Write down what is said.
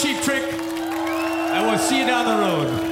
Cheap Trick, and we'll see you down the road.